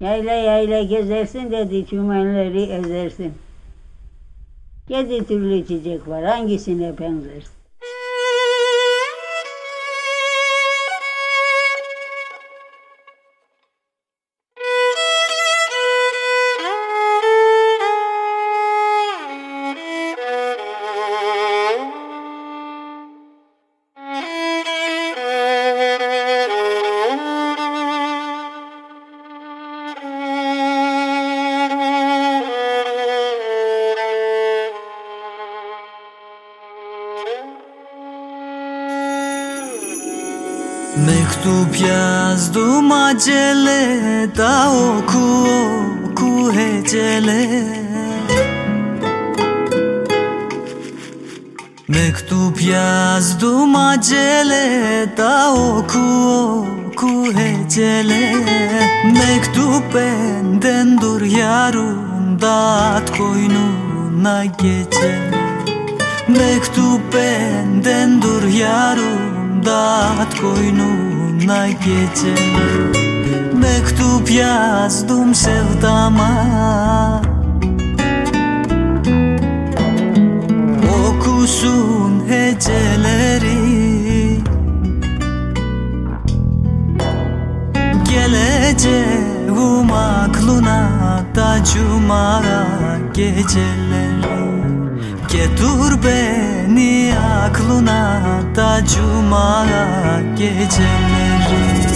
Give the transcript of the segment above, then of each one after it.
Yayla yayla gezersin dedi çümenleri ezersin. Yedi türlü çiçek var hangisine benzersin? Mektup yazdım acele da oku oku hecele Mektup yazdım acele da oku oku hecele Mektup benden dur yarım dağıt koynuna gecele Mektup benden dur yarım dağıt koynuna gece Mektup yazdım sevdama. Okusun heceleri. Geleceğim aklına da cuma geceleri Getir beni aklına da cuma geceleri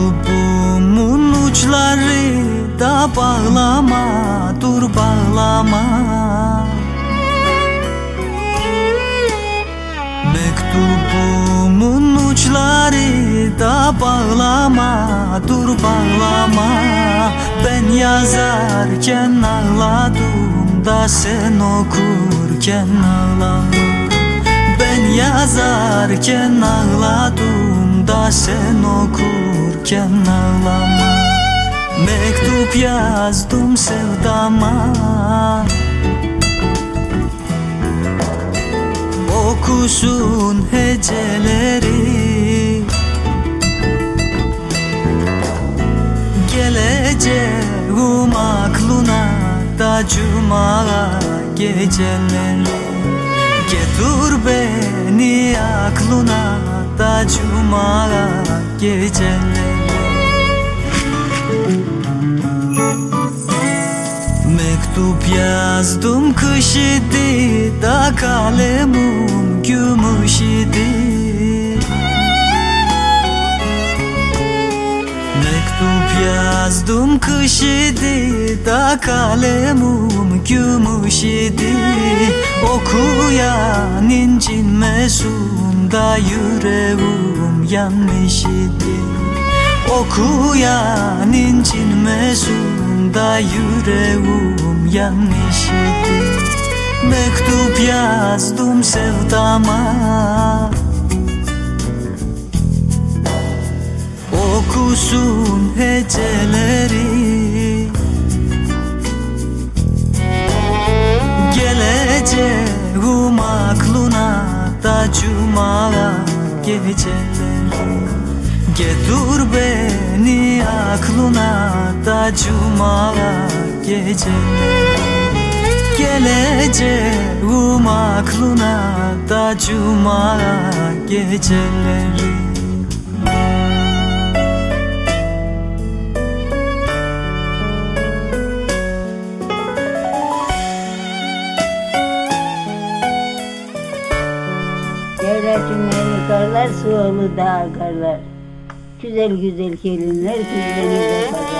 Mektubumun uçları da bağlama dur bağlama. Mektubumun uçları da bağlama dur bağlama. Ben yazarken ağladım da sen okurken ağladım. Ben yazarken ağladım da sen okurken ağlama Mektup yazdım sevdama. Okusun heceleri. Geleceğim aklına da cuma geceleri. Getir beni aklına da cuma geceleri Mektup yazdım kış idi da kalemim gümüş idi. Mektup yazdım kış idi da kalemim gümüş idi. Okuyan incinmesun da yüreğim yanmış idi. Okuyan incinmesun da yüreğim yanmış idi Mektup yazdım sevdama. Okusun heceleri. Geleceğim aklına da cuma geceleri Getir beni aklına da cuma geceleri Geleceğim aklına da cuma geceleri Yayla çimleri karlar, su olu dağ karlar. Güzel güzel gelinler güzeli de karlar.